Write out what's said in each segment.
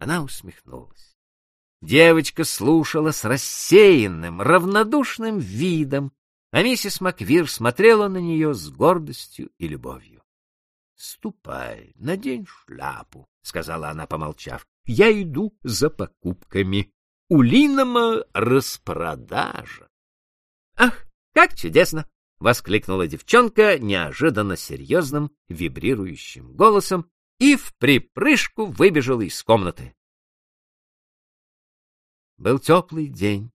Она усмехнулась. Девочка слушала с рассеянным, равнодушным видом, а миссис Маквир смотрела на нее с гордостью и любовью. — Ступай, надень шляпу, — сказала она, помолчав. — Я иду за покупками. У Линома распродажа. — Ах, как чудесно! — воскликнула девчонка неожиданно серьезным, вибрирующим голосом и в припрыжку выбежала из комнаты. Был теплый день,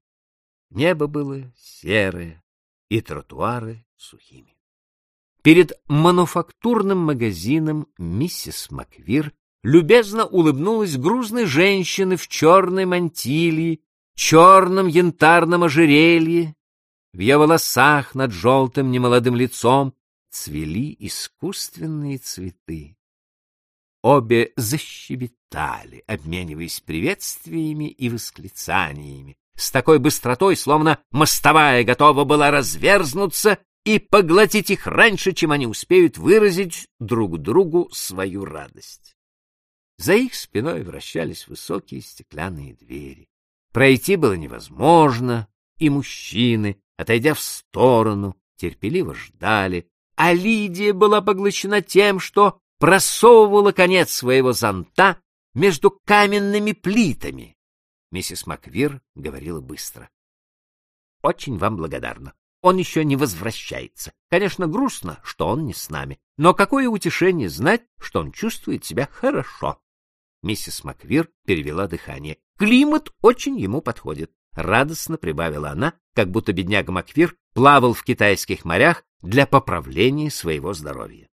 небо было серое, и тротуары сухими. Перед мануфактурным магазином миссис Маквир любезно улыбнулась грузной женщине в черной мантилии, черном янтарном ожерелье. В ее волосах над желтым немолодым лицом цвели искусственные цветы. Обе защебетали, обмениваясь приветствиями и восклицаниями, с такой быстротой, словно мостовая готова была разверзнуться и поглотить их раньше, чем они успеют выразить друг другу свою радость. За их спиной вращались высокие стеклянные двери. Пройти было невозможно, и мужчины, отойдя в сторону, терпеливо ждали, а Лидия была поглощена тем, что просовывала конец своего зонта между каменными плитами. Миссис Маквир говорила быстро. — Очень вам благодарна. Он еще не возвращается. Конечно, грустно, что он не с нами, но какое утешение знать, что он чувствует себя хорошо. Миссис Маквир перевела дыхание. Климат очень ему подходит. Радостно прибавила она, как будто бедняга Маквир плавал в китайских морях для поправления своего здоровья.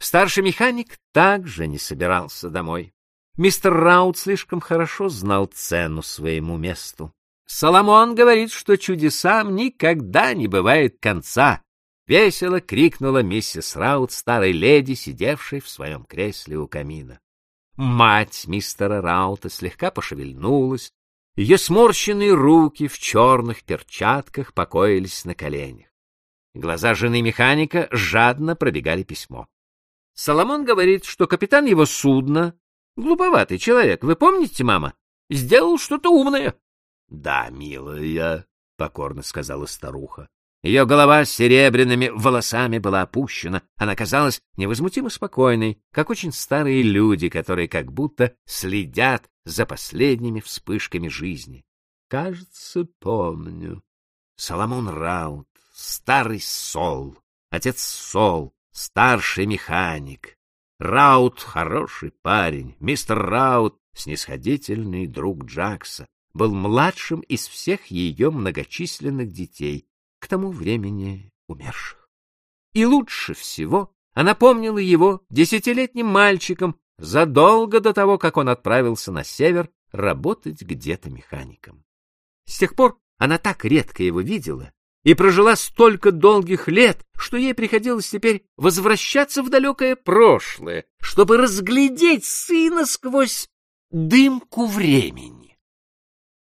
Старший механик также не собирался домой. Мистер Раут слишком хорошо знал цену своему месту. Соломон говорит, что чудесам никогда не бывает конца. Весело крикнула миссис Раут старой леди, сидевшей в своем кресле у камина. Мать мистера Раута слегка пошевельнулась, ее сморщенные руки в черных перчатках покоились на коленях. Глаза жены механика жадно пробегали письмо. Соломон говорит, что капитан его судна, глуповатый человек, вы помните, мама, сделал что-то умное. — Да, милая, — покорно сказала старуха. Ее голова с серебряными волосами была опущена, она казалась невозмутимо спокойной, как очень старые люди, которые как будто следят за последними вспышками жизни. Кажется, помню. Соломон Раут, старый Сол, отец Сол, старший механик. Раут — хороший парень. Мистер Раут — снисходительный друг Джакса. Был младшим из всех ее многочисленных детей, к тому времени умерших. И лучше всего она помнила его десятилетним мальчиком задолго до того, как он отправился на север работать где-то механиком. С тех пор она так редко его видела, и прожила столько долгих лет, что ей приходилось теперь возвращаться в далекое прошлое, чтобы разглядеть сына сквозь дымку времени.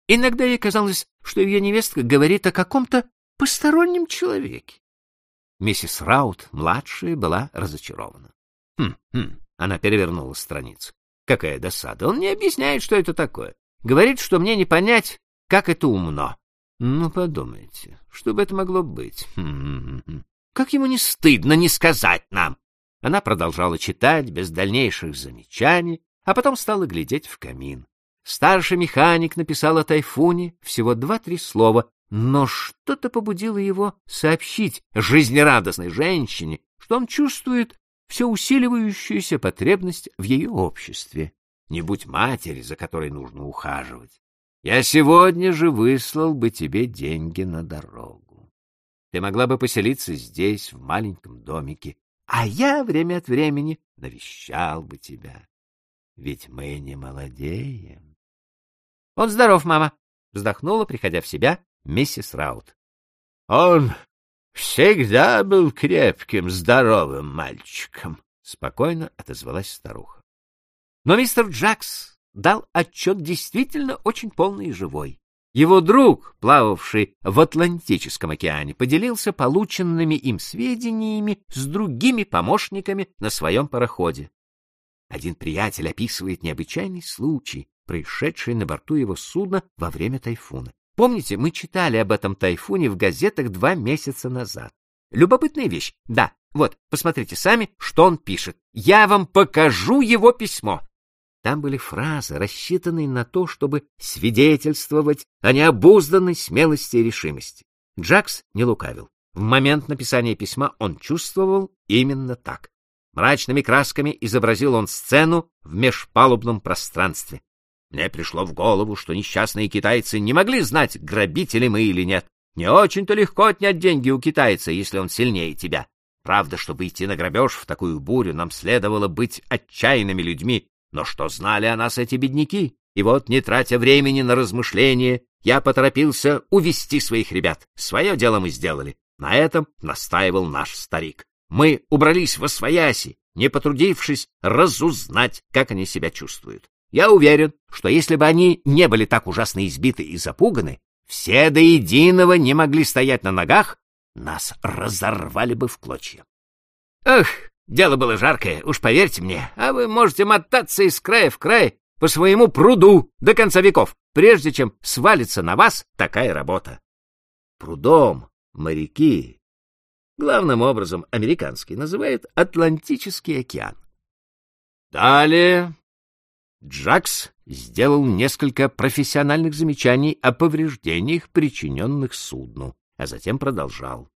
Иногда ей казалось, что ее невестка говорит о каком-то постороннем человеке. Миссис Раут, младшая, была разочарована. Хм, хм, она перевернула страницу. Какая досада, он не объясняет, что это такое. Говорит, что мне не понять, как это умно. Ну, подумайте, что бы это могло быть? Хм Как ему не стыдно не сказать нам? Она продолжала читать без дальнейших замечаний, а потом стала глядеть в камин. Старший механик написал о тайфуне всего два-три слова, но что-то побудило его сообщить жизнерадостной женщине, что он чувствует все усиливающуюся потребность в ее обществе. Не будь матери, за которой нужно ухаживать. Я сегодня же выслал бы тебе деньги на дорогу. Ты могла бы поселиться здесь, в маленьком домике, а я время от времени навещал бы тебя. Ведь мы не молодеем. — Он здоров, мама, — вздохнула, приходя в себя, миссис Раут. — Он всегда был крепким, здоровым мальчиком, — спокойно отозвалась старуха. Но мистер Джакс дал отчет действительно очень полный и живой. Его друг, плававший в Атлантическом океане, поделился полученными им сведениями с другими помощниками на своем пароходе. Один приятель описывает необычайный случай, происшедшее на борту его судна во время тайфуна. Помните, мы читали об этом тайфуне в газетах два месяца назад. Любопытная вещь. Да, вот, посмотрите сами, что он пишет. Я вам покажу его письмо. Там были фразы, рассчитанные на то, чтобы свидетельствовать о необузданной смелости и решимости. Джакс не лукавил. В момент написания письма он чувствовал именно так. Мрачными красками изобразил он сцену в межпалубном пространстве. Мне пришло в голову, что несчастные китайцы не могли знать, грабители мы или нет. Не очень-то легко отнять деньги у китайца, если он сильнее тебя. Правда, чтобы идти на грабеж в такую бурю, нам следовало быть отчаянными людьми. Но что знали о нас эти бедняки? И вот, не тратя времени на размышления, я поторопился увести своих ребят. Свое дело мы сделали. На этом настаивал наш старик. Мы убрались во свояси, не потрудившись разузнать, как они себя чувствуют. Я уверен, что если бы они не были так ужасно избиты и запуганы, все до единого не могли стоять на ногах, нас разорвали бы в клочья. Эх, дело было жаркое, уж поверьте мне, а вы можете мотаться из края в край по своему пруду до конца веков, прежде чем свалится на вас такая работа. Прудом моряки, главным образом американский, называют Атлантический океан. Далее Джакс сделал несколько профессиональных замечаний о повреждениях, причиненных судну, а затем продолжал.